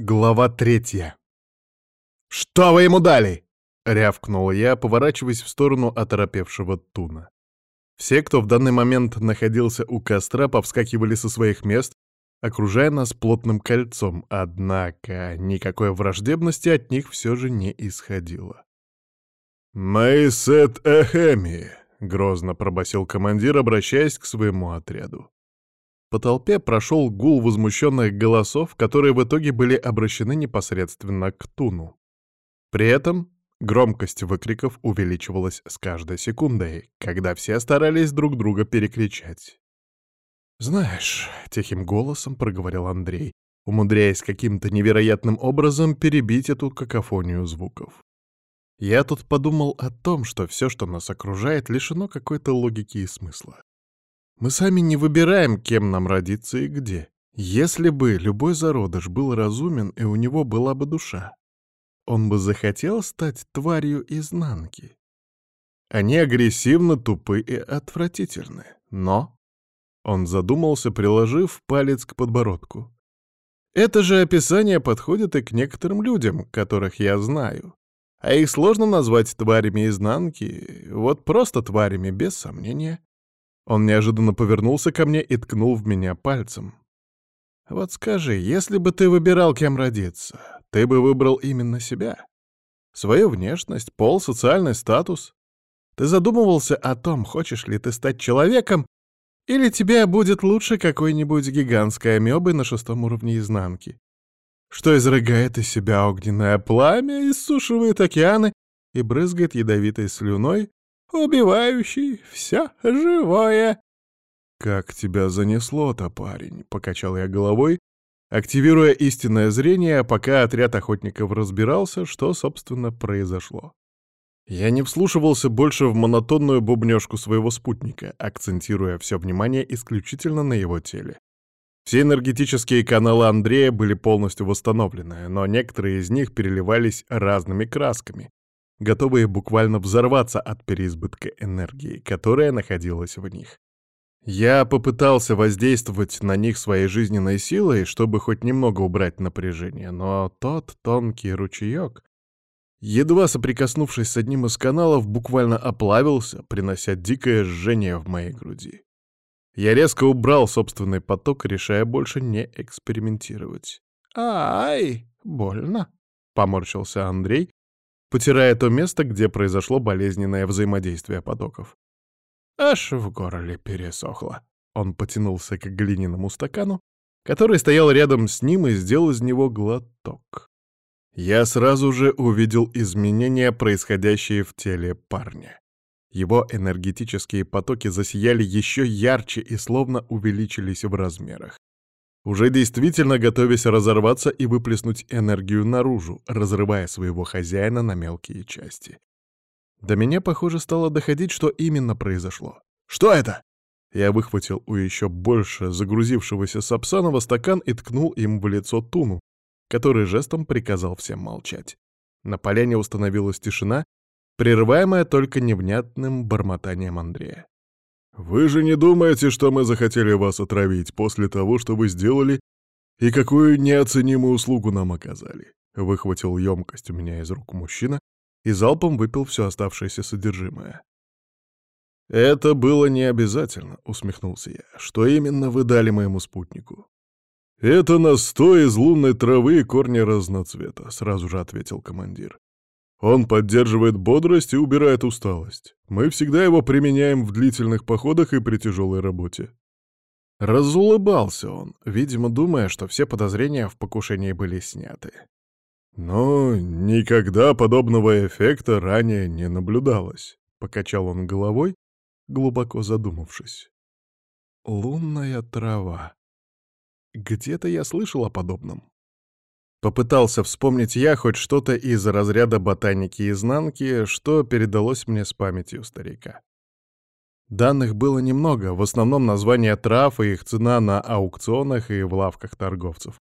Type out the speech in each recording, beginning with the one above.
Глава третья. «Что вы ему дали?» — рявкнул я, поворачиваясь в сторону оторопевшего Туна. Все, кто в данный момент находился у костра, повскакивали со своих мест, окружая нас плотным кольцом, однако никакой враждебности от них все же не исходило. «Майсет Эхеми!» — грозно пробасил командир, обращаясь к своему отряду. По толпе прошел гул возмущенных голосов, которые в итоге были обращены непосредственно к Туну. При этом громкость выкриков увеличивалась с каждой секундой, когда все старались друг друга перекричать. «Знаешь», — тихим голосом проговорил Андрей, умудряясь каким-то невероятным образом перебить эту какофонию звуков. «Я тут подумал о том, что все, что нас окружает, лишено какой-то логики и смысла. Мы сами не выбираем, кем нам родиться и где. Если бы любой зародыш был разумен и у него была бы душа, он бы захотел стать тварью изнанки. Они агрессивно, тупы и отвратительны. Но... Он задумался, приложив палец к подбородку. Это же описание подходит и к некоторым людям, которых я знаю. А их сложно назвать тварями изнанки, вот просто тварями, без сомнения. Он неожиданно повернулся ко мне и ткнул в меня пальцем. «Вот скажи, если бы ты выбирал, кем родиться, ты бы выбрал именно себя? Свою внешность, пол, социальный статус? Ты задумывался о том, хочешь ли ты стать человеком, или тебе будет лучше какой-нибудь гигантской амебой на шестом уровне изнанки, что изрыгает из себя огненное пламя, иссушивает океаны и брызгает ядовитой слюной, убивающий все живое. «Как тебя занесло-то, парень?» — покачал я головой, активируя истинное зрение, пока отряд охотников разбирался, что, собственно, произошло. Я не вслушивался больше в монотонную бубнёжку своего спутника, акцентируя все внимание исключительно на его теле. Все энергетические каналы Андрея были полностью восстановлены, но некоторые из них переливались разными красками, готовые буквально взорваться от переизбытка энергии, которая находилась в них. Я попытался воздействовать на них своей жизненной силой, чтобы хоть немного убрать напряжение, но тот тонкий ручеек, едва соприкоснувшись с одним из каналов, буквально оплавился, принося дикое жжение в моей груди. Я резко убрал собственный поток, решая больше не экспериментировать. «Ай, больно!» — поморщился Андрей, потирая то место, где произошло болезненное взаимодействие потоков. Аж в горле пересохло. Он потянулся к глиняному стакану, который стоял рядом с ним и сделал из него глоток. Я сразу же увидел изменения, происходящие в теле парня. Его энергетические потоки засияли еще ярче и словно увеличились в размерах уже действительно готовясь разорваться и выплеснуть энергию наружу, разрывая своего хозяина на мелкие части. До меня, похоже, стало доходить, что именно произошло. «Что это?» Я выхватил у еще больше загрузившегося Сапсанова стакан и ткнул им в лицо Туну, который жестом приказал всем молчать. На поляне установилась тишина, прерываемая только невнятным бормотанием Андрея. «Вы же не думаете, что мы захотели вас отравить после того, что вы сделали и какую неоценимую услугу нам оказали?» Выхватил емкость у меня из рук мужчина и залпом выпил все оставшееся содержимое. «Это было не обязательно», — усмехнулся я. «Что именно вы дали моему спутнику?» «Это настой из лунной травы и корня разноцвета», — сразу же ответил командир. Он поддерживает бодрость и убирает усталость. Мы всегда его применяем в длительных походах и при тяжелой работе. Разулыбался он, видимо, думая, что все подозрения в покушении были сняты. Но никогда подобного эффекта ранее не наблюдалось, — покачал он головой, глубоко задумавшись. Лунная трава. Где-то я слышал о подобном. Попытался вспомнить я хоть что-то из разряда ботаники изнанки, что передалось мне с памятью старика. Данных было немного, в основном названия трав и их цена на аукционах и в лавках торговцев.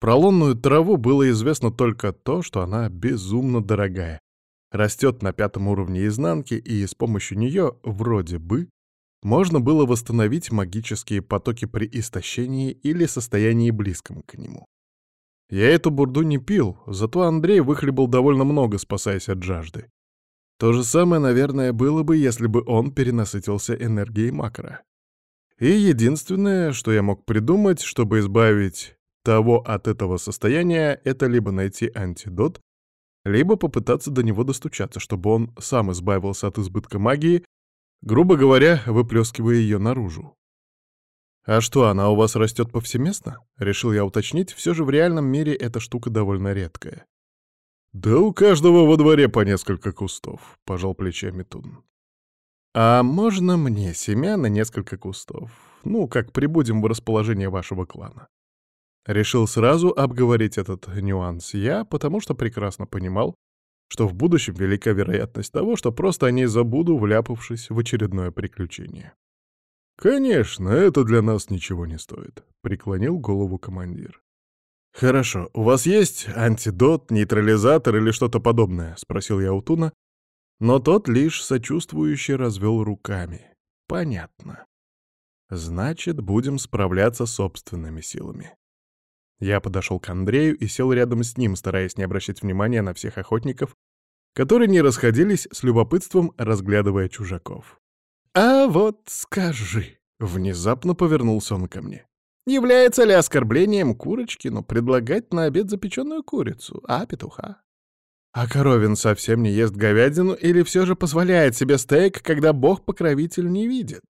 Про лунную траву было известно только то, что она безумно дорогая. Растет на пятом уровне изнанки, и с помощью нее, вроде бы, можно было восстановить магические потоки при истощении или состоянии близком к нему. Я эту бурду не пил, зато Андрей выхлебал довольно много, спасаясь от жажды. То же самое, наверное, было бы, если бы он перенасытился энергией макро. И единственное, что я мог придумать, чтобы избавить того от этого состояния, это либо найти антидот, либо попытаться до него достучаться, чтобы он сам избавился от избытка магии, грубо говоря, выплескивая ее наружу. «А что, она у вас растет повсеместно?» — решил я уточнить, все же в реальном мире эта штука довольно редкая. «Да у каждого во дворе по несколько кустов», — пожал плечами Тун. «А можно мне семя на несколько кустов? Ну, как прибудем в расположение вашего клана?» Решил сразу обговорить этот нюанс я, потому что прекрасно понимал, что в будущем велика вероятность того, что просто о ней забуду, вляпавшись в очередное приключение. «Конечно, это для нас ничего не стоит», — преклонил голову командир. «Хорошо, у вас есть антидот, нейтрализатор или что-то подобное?» — спросил я у Туна, но тот лишь сочувствующе развел руками. «Понятно. Значит, будем справляться собственными силами». Я подошел к Андрею и сел рядом с ним, стараясь не обращать внимания на всех охотников, которые не расходились с любопытством, разглядывая чужаков. «А вот скажи», — внезапно повернулся он ко мне, «является ли оскорблением курочки, но предлагать на обед запеченную курицу, а петуха? А Коровин совсем не ест говядину или все же позволяет себе стейк, когда бог-покровитель не видит?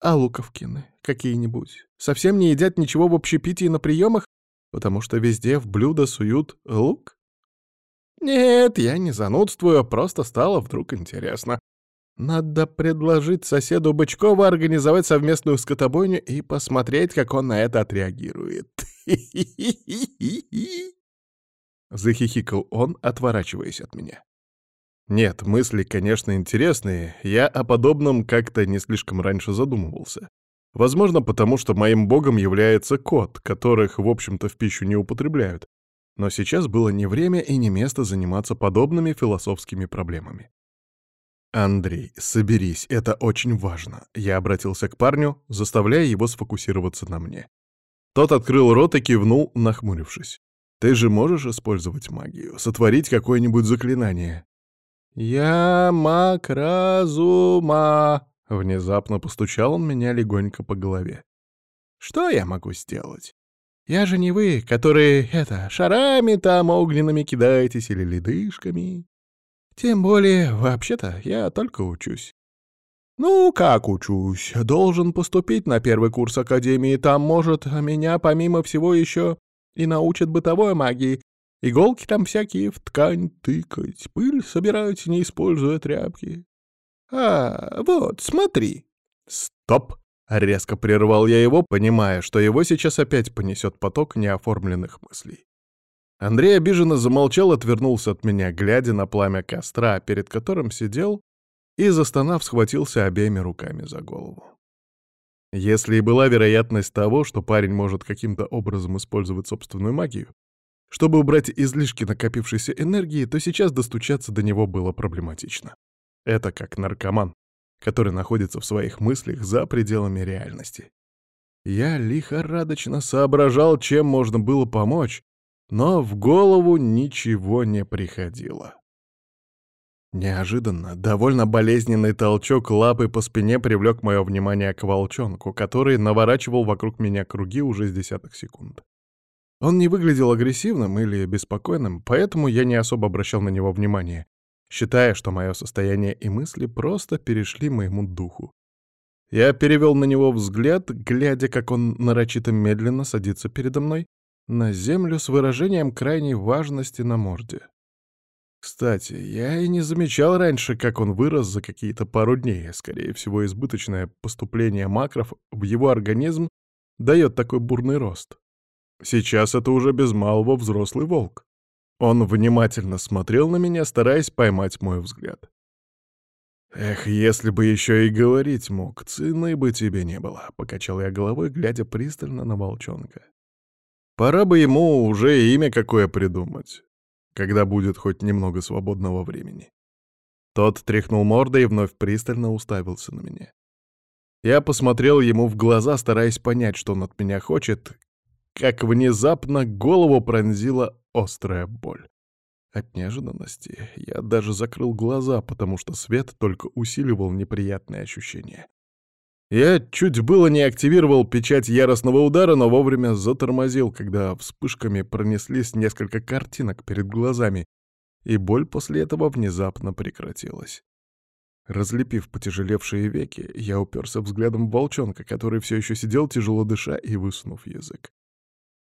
А Луковкины какие-нибудь совсем не едят ничего в общепитии на приемах, потому что везде в блюдо суют лук? Нет, я не занудствую, просто стало вдруг интересно. Надо предложить соседу Бычкова организовать совместную скотобойню и посмотреть, как он на это отреагирует. Захихикал он, отворачиваясь от меня. Нет, мысли, конечно, интересные, я о подобном как-то не слишком раньше задумывался. Возможно, потому что моим богом является кот, которых, в общем-то, в пищу не употребляют. Но сейчас было не время и не место заниматься подобными философскими проблемами. «Андрей, соберись, это очень важно», — я обратился к парню, заставляя его сфокусироваться на мне. Тот открыл рот и кивнул, нахмурившись. «Ты же можешь использовать магию, сотворить какое-нибудь заклинание?» «Я маг разума», — внезапно постучал он меня легонько по голове. «Что я могу сделать? Я же не вы, которые, это, шарами там огненными кидаетесь или ледышками. Тем более, вообще-то, я только учусь. Ну, как учусь? Должен поступить на первый курс Академии. Там, может, меня, помимо всего, еще и научат бытовой магии. Иголки там всякие в ткань тыкать, пыль собирать, не используя тряпки. А, вот, смотри. Стоп! Резко прервал я его, понимая, что его сейчас опять понесет поток неоформленных мыслей. Андрей обиженно замолчал, отвернулся от меня, глядя на пламя костра, перед которым сидел, и, застонав, схватился обеими руками за голову. Если и была вероятность того, что парень может каким-то образом использовать собственную магию, чтобы убрать излишки накопившейся энергии, то сейчас достучаться до него было проблематично. Это как наркоман, который находится в своих мыслях за пределами реальности. Я лихорадочно соображал, чем можно было помочь, но в голову ничего не приходило. Неожиданно, довольно болезненный толчок лапы по спине привлек мое внимание к волчонку, который наворачивал вокруг меня круги уже с десяток секунд. Он не выглядел агрессивным или беспокойным, поэтому я не особо обращал на него внимание, считая, что мое состояние и мысли просто перешли моему духу. Я перевел на него взгляд, глядя, как он нарочито медленно садится передо мной, на землю с выражением крайней важности на морде. Кстати, я и не замечал раньше, как он вырос за какие-то пару дней. Скорее всего, избыточное поступление макров в его организм дает такой бурный рост. Сейчас это уже без малого взрослый волк. Он внимательно смотрел на меня, стараясь поймать мой взгляд. «Эх, если бы еще и говорить мог, цены бы тебе не было», — покачал я головой, глядя пристально на волчонка. Пора бы ему уже имя какое придумать, когда будет хоть немного свободного времени. Тот тряхнул мордой и вновь пристально уставился на меня. Я посмотрел ему в глаза, стараясь понять, что он от меня хочет, как внезапно голову пронзила острая боль. От неожиданности я даже закрыл глаза, потому что свет только усиливал неприятные ощущения. Я чуть было не активировал печать яростного удара, но вовремя затормозил, когда вспышками пронеслись несколько картинок перед глазами, и боль после этого внезапно прекратилась. Разлепив потяжелевшие веки, я уперся взглядом в волчонка, который все еще сидел, тяжело дыша и высунув язык.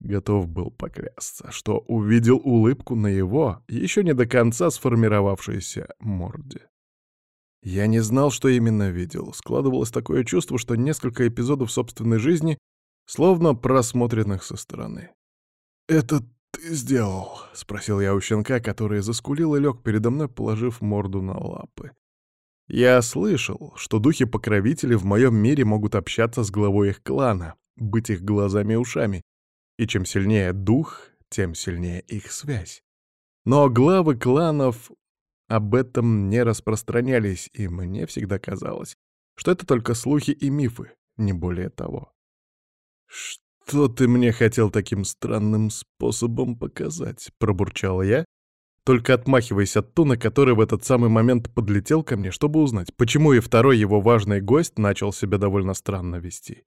Готов был поклясться, что увидел улыбку на его, еще не до конца сформировавшейся морде. Я не знал, что именно видел. Складывалось такое чувство, что несколько эпизодов собственной жизни словно просмотренных со стороны. «Это ты сделал?» — спросил я у щенка, который заскулил и лег передо мной, положив морду на лапы. Я слышал, что духи-покровители в моем мире могут общаться с главой их клана, быть их глазами и ушами, и чем сильнее дух, тем сильнее их связь. Но главы кланов об этом не распространялись, и мне всегда казалось, что это только слухи и мифы, не более того. «Что ты мне хотел таким странным способом показать?» — пробурчал я, только отмахиваясь от Туна, который в этот самый момент подлетел ко мне, чтобы узнать, почему и второй его важный гость начал себя довольно странно вести.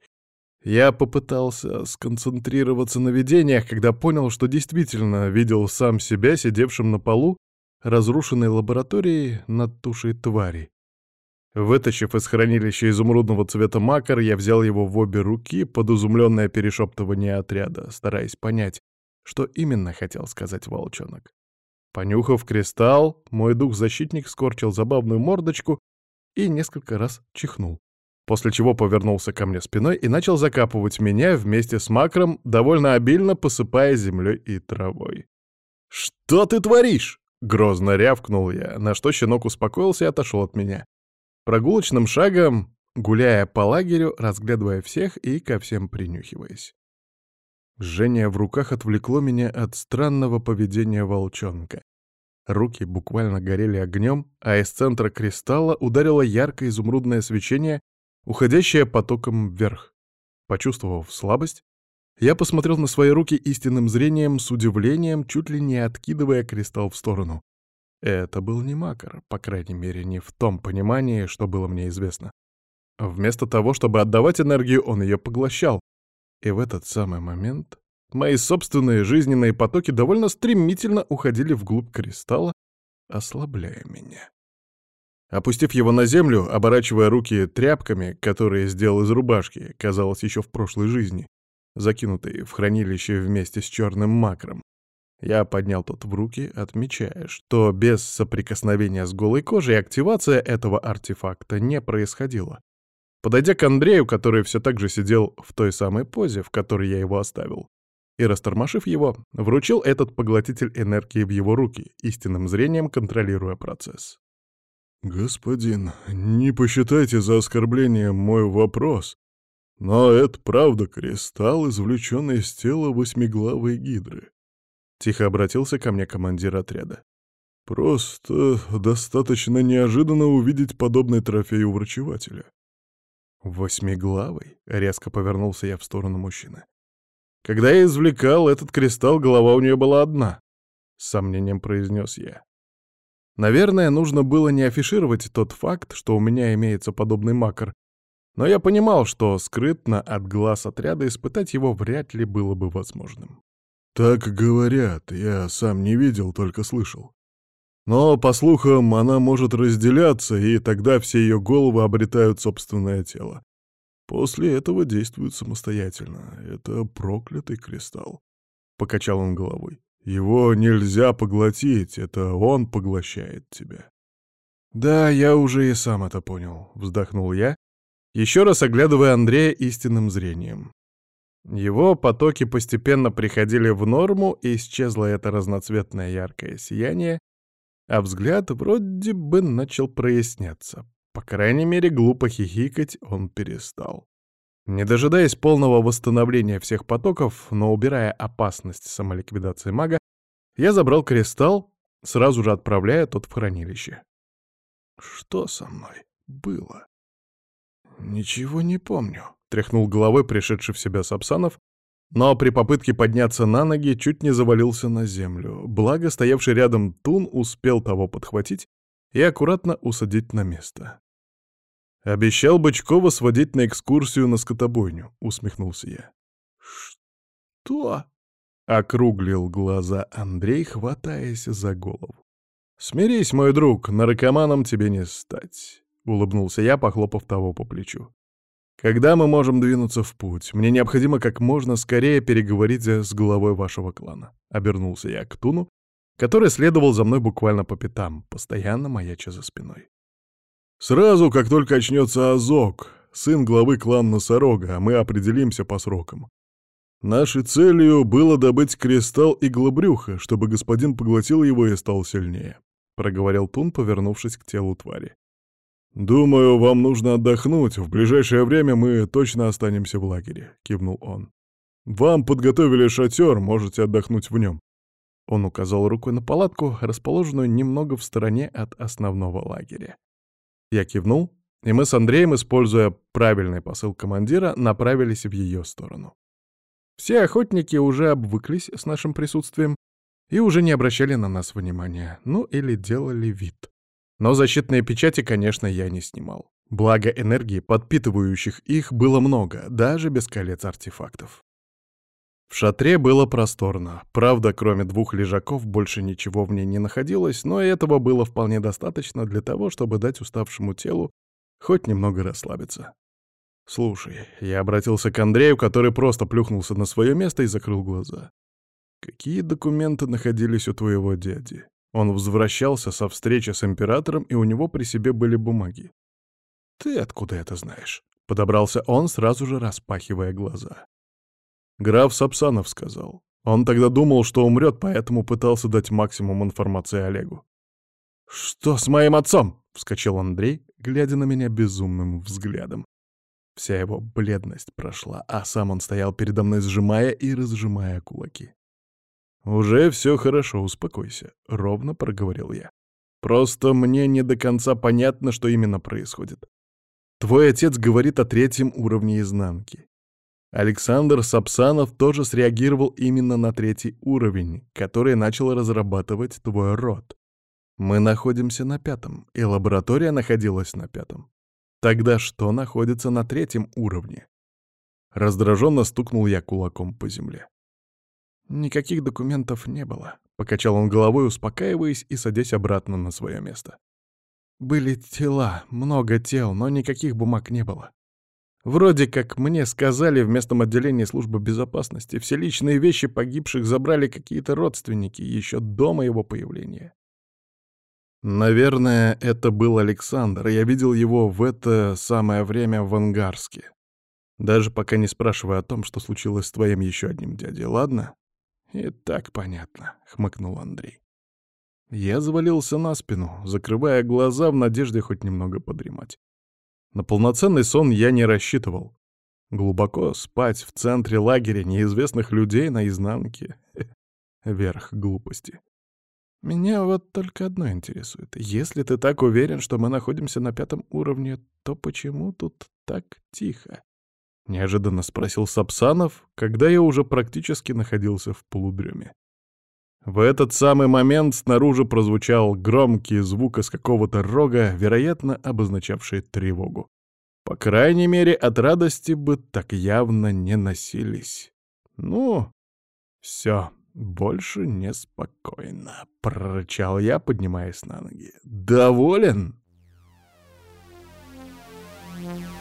Я попытался сконцентрироваться на видениях, когда понял, что действительно видел сам себя сидевшим на полу разрушенной лаборатории над тушей твари. Вытащив из хранилища изумрудного цвета макар, я взял его в обе руки под изумленное перешептывание отряда, стараясь понять, что именно хотел сказать волчонок. Понюхав кристалл, мой дух-защитник скорчил забавную мордочку и несколько раз чихнул, после чего повернулся ко мне спиной и начал закапывать меня вместе с макром, довольно обильно посыпая землей и травой. «Что ты творишь?» Грозно рявкнул я, на что щенок успокоился и отошел от меня. Прогулочным шагом, гуляя по лагерю, разглядывая всех и ко всем принюхиваясь. Жжение в руках отвлекло меня от странного поведения волчонка. Руки буквально горели огнем, а из центра кристалла ударило яркое изумрудное свечение, уходящее потоком вверх. Почувствовав слабость, я посмотрел на свои руки истинным зрением с удивлением, чуть ли не откидывая кристалл в сторону. Это был не макар, по крайней мере, не в том понимании, что было мне известно. Вместо того, чтобы отдавать энергию, он ее поглощал. И в этот самый момент мои собственные жизненные потоки довольно стремительно уходили вглубь кристалла, ослабляя меня. Опустив его на землю, оборачивая руки тряпками, которые сделал из рубашки, казалось, еще в прошлой жизни, закинутый в хранилище вместе с черным макром. Я поднял тот в руки, отмечая, что без соприкосновения с голой кожей активация этого артефакта не происходила. Подойдя к Андрею, который все так же сидел в той самой позе, в которой я его оставил, и, растормошив его, вручил этот поглотитель энергии в его руки, истинным зрением контролируя процесс. «Господин, не посчитайте за оскорбление мой вопрос, но это правда кристалл, извлеченный из тела восьмиглавой гидры. Тихо обратился ко мне командир отряда. Просто достаточно неожиданно увидеть подобный трофей у врачевателя. «Восьмиглавый?» — резко повернулся я в сторону мужчины. «Когда я извлекал этот кристалл, голова у нее была одна», — с сомнением произнес я. Наверное, нужно было не афишировать тот факт, что у меня имеется подобный макар, но я понимал, что скрытно от глаз отряда испытать его вряд ли было бы возможным. «Так говорят, я сам не видел, только слышал. Но, по слухам, она может разделяться, и тогда все ее головы обретают собственное тело. После этого действуют самостоятельно. Это проклятый кристалл». Покачал он головой. «Его нельзя поглотить, это он поглощает тебя». «Да, я уже и сам это понял», — вздохнул я, еще раз оглядывая Андрея истинным зрением. Его потоки постепенно приходили в норму, и исчезло это разноцветное яркое сияние, а взгляд вроде бы начал проясняться. По крайней мере, глупо хихикать он перестал. Не дожидаясь полного восстановления всех потоков, но убирая опасность самоликвидации мага, я забрал кристалл, сразу же отправляя тот в хранилище. Что со мной было? «Ничего не помню», — тряхнул головой пришедший в себя Сапсанов, но при попытке подняться на ноги чуть не завалился на землю. Благо, стоявший рядом Тун успел того подхватить и аккуратно усадить на место. «Обещал Бычкова сводить на экскурсию на скотобойню», — усмехнулся я. «Что?» — округлил глаза Андрей, хватаясь за голову. «Смирись, мой друг, наркоманом тебе не стать», — улыбнулся я, похлопав того по плечу. «Когда мы можем двинуться в путь? Мне необходимо как можно скорее переговорить с главой вашего клана». Обернулся я к Туну, который следовал за мной буквально по пятам, постоянно маяча за спиной. «Сразу, как только очнется Азок, сын главы клана Носорога, мы определимся по срокам. Нашей целью было добыть кристалл иглобрюха, чтобы господин поглотил его и стал сильнее», — проговорил Тун, повернувшись к телу твари. «Думаю, вам нужно отдохнуть. В ближайшее время мы точно останемся в лагере», — кивнул он. «Вам подготовили шатер, можете отдохнуть в нем». Он указал рукой на палатку, расположенную немного в стороне от основного лагеря. Я кивнул, и мы с Андреем, используя правильный посыл командира, направились в ее сторону. Все охотники уже обвыклись с нашим присутствием и уже не обращали на нас внимания, ну или делали вид. Но защитные печати, конечно, я не снимал. Благо энергии, подпитывающих их, было много, даже без колец артефактов. В шатре было просторно. Правда, кроме двух лежаков, больше ничего в ней не находилось, но этого было вполне достаточно для того, чтобы дать уставшему телу хоть немного расслабиться. «Слушай», — я обратился к Андрею, который просто плюхнулся на свое место и закрыл глаза. «Какие документы находились у твоего дяди?» Он возвращался со встречи с императором, и у него при себе были бумаги. «Ты откуда это знаешь?» — подобрался он, сразу же распахивая глаза. Граф Сапсанов сказал. Он тогда думал, что умрет, поэтому пытался дать максимум информации Олегу. «Что с моим отцом?» — вскочил Андрей, глядя на меня безумным взглядом. Вся его бледность прошла, а сам он стоял передо мной, сжимая и разжимая кулаки. «Уже все хорошо, успокойся», — ровно проговорил я. «Просто мне не до конца понятно, что именно происходит. Твой отец говорит о третьем уровне изнанки. Александр Сапсанов тоже среагировал именно на третий уровень, который начал разрабатывать твой род. Мы находимся на пятом, и лаборатория находилась на пятом. Тогда что находится на третьем уровне? Раздраженно стукнул я кулаком по земле. Никаких документов не было. Покачал он головой, успокаиваясь и садясь обратно на свое место. Были тела, много тел, но никаких бумаг не было. Вроде как мне сказали в местном отделении службы безопасности, все личные вещи погибших забрали какие-то родственники еще до моего появления. Наверное, это был Александр, я видел его в это самое время в Ангарске. Даже пока не спрашивая о том, что случилось с твоим еще одним дядей, ладно? «И так понятно», — хмыкнул Андрей. Я завалился на спину, закрывая глаза в надежде хоть немного подремать. На полноценный сон я не рассчитывал. Глубоко спать в центре лагеря неизвестных людей на изнанке — верх глупости. Меня вот только одно интересует. Если ты так уверен, что мы находимся на пятом уровне, то почему тут так тихо? — Неожиданно спросил Сапсанов, когда я уже практически находился в полудреме. В этот самый момент снаружи прозвучал громкий звук из какого-то рога, вероятно, обозначавший тревогу. По крайней мере, от радости бы так явно не носились. Ну, все, больше неспокойно, — прорычал я, поднимаясь на ноги. «Доволен?» Thank you.